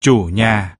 chủ nhà.